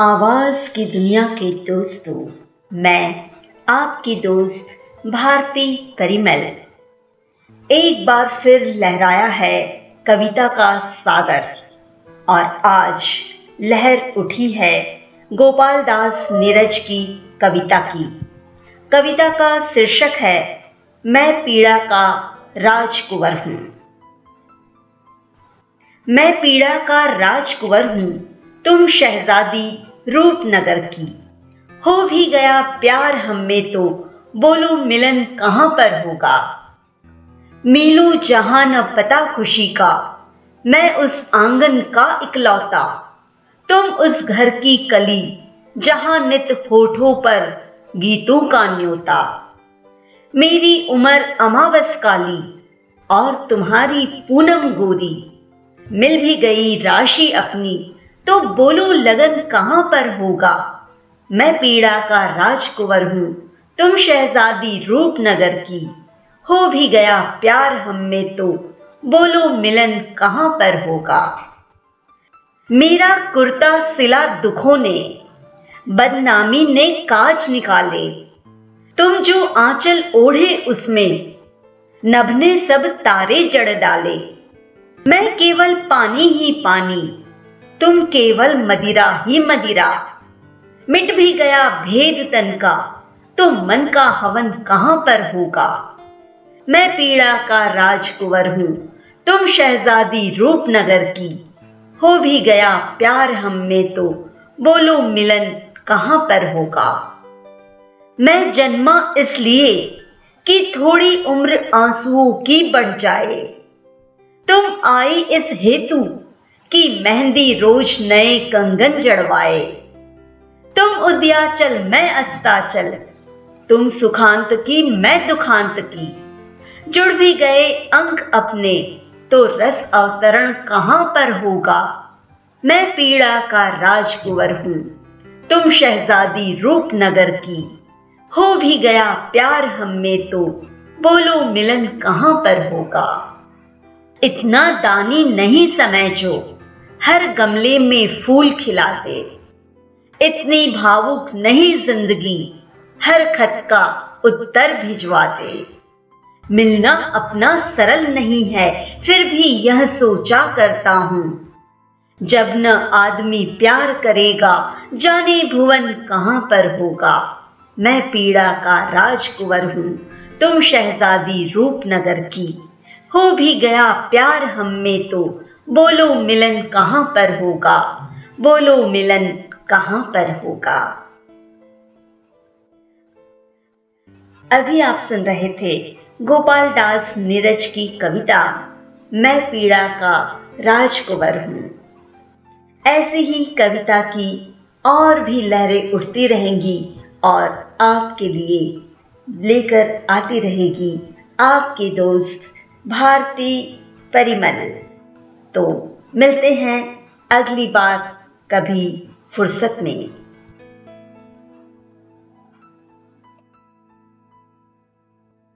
आवाज़ की दुनिया के दोस्तों, मैं आपकी दोस्त भारती परिमल। एक बार फिर लहराया है कविता का सागर, और आज लहर उठी है गोपाल दास नीरज की कविता की। कविता का शीर्षक है, मैं पीड़ा का राजकुंवर हूँ। मैं पीड़ा का राजकुंवर हूँ तुम शहजादी रूपनगर की। हो भी गया प्यार हम में तो बोलो मिलन कहाँ पर होगा? मीलू जहाँ न पता खुशी का, मैं उस आँगन का इकलौता। तुम उस घर की कली, जहाँ नित होठों पर गीतों का न्योता। मेरी उम्र अमावस काली, और तुम्हारी पूनम गोरी मिल भी गई राशि अपनी तो बोलो, लगन कहाँ पर होगा? मैं पीड़ा का राजकुंवर हूँ, तुम शहजादी रूपनगर की। हो भी गया प्यार हम में तो बोलो, मिलन कहाँ पर होगा? मेरा कुर्ता सिला दुखों ने, बदनामी ने काज निकाले। तुम जो आंचल ओढ़े उसमें नभ ने सब तारे जड़ डाले। मैं केवल पानी ही पानी तुम केवल मदिरा ही मदिरा। मिट भी गया भेद तन का तो मन का हवन कहाँ पर होगा? मैं पीड़ा का राजकुंवर हूँ, तुम शहजादी रूपनगर की। हो भी गया प्यार हम में तो बोलो मिलन कहाँ पर होगा? मैं जन्मा इसलिए कि थोड़ी उम्र आंसुओं की बढ़ जाए। तुम आई इस हेतु कि मेहंदी रोज नए कंगन जड़वाए। तुम उद्याचल मैं अस्ताचल तुम सुखांत की, मैं दुखांत की। जुड़ भी गए अंक अपने तो रस अवतरण कहाँ पर होगा? मैं पीड़ा का राजकुंवर हूँ, तुम शहजादी रूपनगर की। हो भी गया प्यार हम में तो बोलो मिलन कहाँ पर होगा? इतना दानी नहीं समय जो हर गमले में फूल खिला दे इतनी भावुक नहीं ज़िंदगी, हर खत का उत्तर भिजवा दे मिलना अपना सरल नहीं है, फिर भी यह सोचा करता हूँ। जब न आदमी प्यार करेगा, जाने भुवन कहाँ पर होगा। मैं पीड़ा का राजकुंवर हूँ, तुम शहजादी रूपनगर की। हो भी गया प्यार हम में तो। बोलो मिलन कहाँ पर होगा? बोलो मिलन कहाँ पर होगा? अभी आप सुन रहे थे गोपाल दास नीरज की कविता, मैं पीड़ा का राजकुंवर हूँ। ऐसी ही कविता की और भी लहरें उठती रहेंगी और आपके लिए लेकर आती रहेगी आपके दोस्त भारती परिमल। तो मिलते हैं अगली बार कभी फुर्सत में।